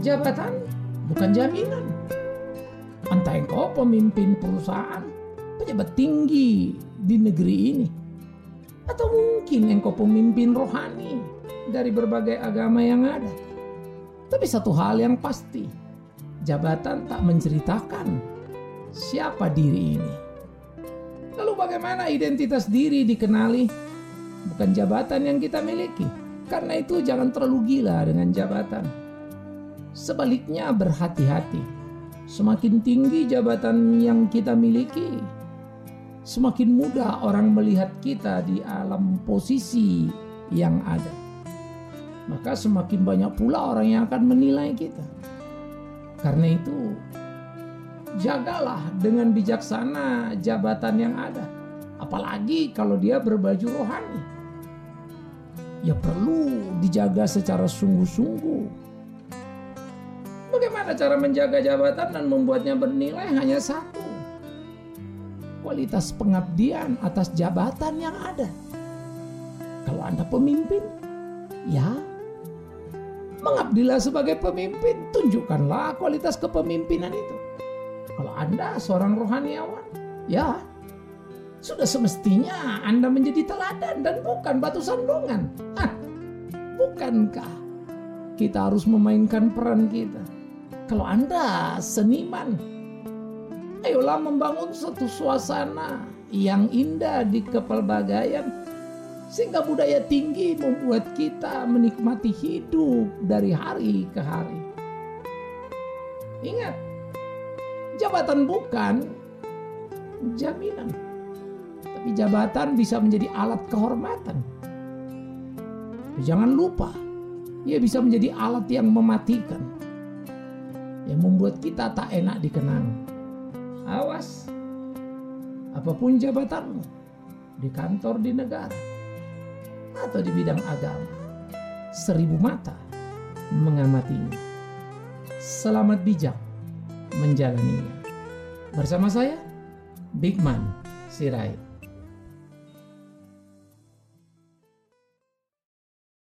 Jabatan bukan jaminan. Entah engkau pemimpin perusahaan, pejabat tinggi di negeri ini, atau mungkin engkau pemimpin rohani dari berbagai agama yang ada. Tapi satu hal yang pasti, jabatan tak menceritakan siapa diri ini. Lalu bagaimana identitas diri dikenali? Bukan jabatan yang kita miliki. Karena itu jangan terlalu gila dengan jabatan. Sebaliknya berhati-hati. Semakin tinggi jabatan yang kita miliki, semakin mudah orang melihat kita di alam posisi yang ada. Maka semakin banyak pula orang yang akan menilai kita. Karena itu, jagalah dengan bijaksana jabatan yang ada. Apalagi kalau dia berbaju rohani. Ya perlu dijaga secara sungguh-sungguh. Bagaimana cara menjaga jabatan dan membuatnya bernilai hanya satu kualitas pengabdian atas jabatan yang ada. Kalau Anda pemimpin, ya mengabdilah sebagai pemimpin, tunjukkanlah kualitas kepemimpinan itu. Kalau Anda seorang rohaniawan, ya sudah semestinya Anda menjadi teladan dan bukan batu sandungan. Hah, bukankah kita harus memainkan peran kita? Kalau Anda seniman, Ayolah membangun satu suasana yang indah di kepelbagaian sehingga budaya tinggi membuat kita menikmati hidup dari hari ke hari. Ingat, jabatan bukan jaminan, tapi jabatan bisa menjadi alat kehormatan. Jangan lupa, ia bisa menjadi alat yang mematikan, yang membuat kita tak enak dikenang. Awas, apa pun jabatanmu di kantor di negara atau di bidang agama, seribu mata mengamatinya. Selamat bijak menjalaninya. Bersama saya, Big Man Sirait.